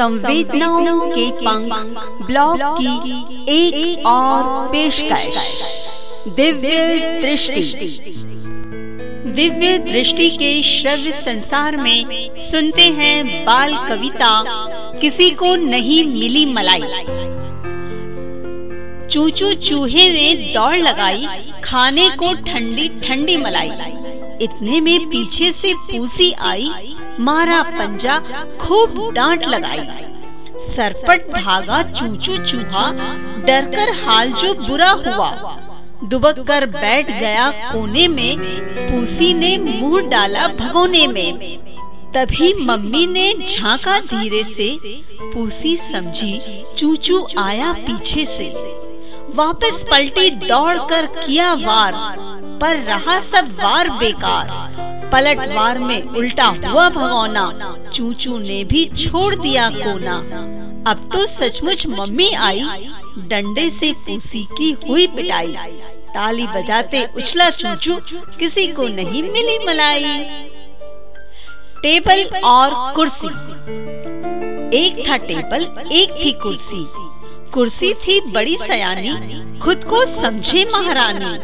संवेदनाओं के पंख ब्लॉग की एक, और पेशकश। दिव्य दृष्टि। दिव्य दृष्टि के श्रव्य संसार में सुनते हैं बाल कविता किसी को नहीं मिली मलाई। चूचू चूहे ने दौड़ लगाई खाने को ठंडी ठंडी मलाई। इतने में पीछे से पूसी आई, मारा पंजा, खूब डांट लगाई। सरपट भागा, चूचू चूहा, डरकर हाल जो बुरा हुआ। दुबक कर बैठ गया कोने में, पूसी ने मुँह डाला भगोने में। तभी मम्मी ने झांका धीरे से, पूसी समझी चूचू आया पीछे से। वापस पलटी दौड़कर किया वार। पर रहा सब वार बेकार। पलटवार में उल्टा हुआ भगौना, चूचू ने भी छोड़ दिया कोना। अब तो सचमुच मम्मी आई, डंडे से पूसी की हुई पिटाई। ताली बजाते उछला चूचू, किसी को नहीं मिली मलाई। टेबल और कुर्सी। एक था टेबल, एक थी कुर्सी। कुर्सी थी बड़ी सयानी, खुद को समझे महारानी।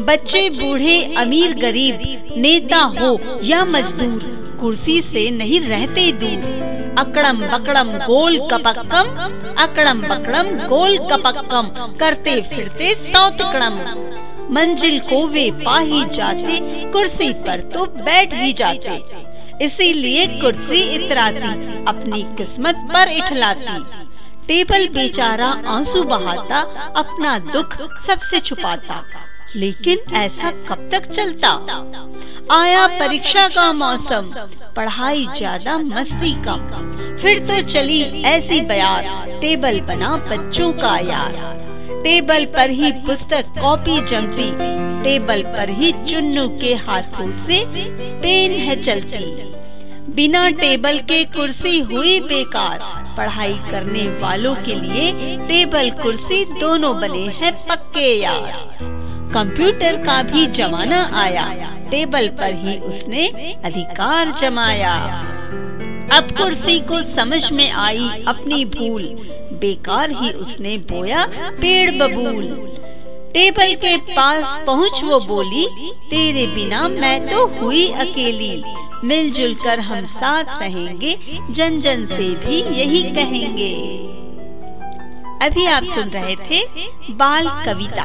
बच्चे, बूढ़े, अमीर, गरीब, नेता हो या मजदूर, कुर्सी से नहीं रहते दूर। अकड़म बकड़म, गोल कपक्कम, अकड़म बकड़म, गोल कपक्कम, करते फिरते सौ मंजिल को वे पा ही जाते, कुर्सी पर तो बैठ ही जाते। इसीलिए कुर्सी इतराती, अपनी किस्मत पर इठलाती। टेबल बेचारा आँसू बहाता, अपना दुख सबसे छुपाता। लेकिन ऐसा कब तक चलता? आया परीक्षा का मौसम, पढ़ाई ज़्यादा मस्ती कम फिर तो चली ऐसी बयार, टेबल बना बच्चों का यार। टेबल पर ही पुस्तक कॉपी जमती, टेबल पर ही चुन्नू के हाथों से पेन है चलती। बिना टेबल के कुर्सी हुई बेकार, पढ़ाई करने वालों के लिए टेबल कुर्सी दोनों बने हैं पक्के यार। कंप्यूटर का भी जमाना आया। टेबल पर ही उसने अधिकार जमाया। अब कुर्सी को समझ में आई अपनी भूल। बेकार ही उसने बोया, पेड़ बबूल। टेबल के पास पहुँच वो बोली, तेरे बिना मैं तो हुई अकेली। मिलजुल कर हम साथ रहेंगे जन जन से भी यही कहेंगे। अभी आप सुन रहे थे बाल कविता।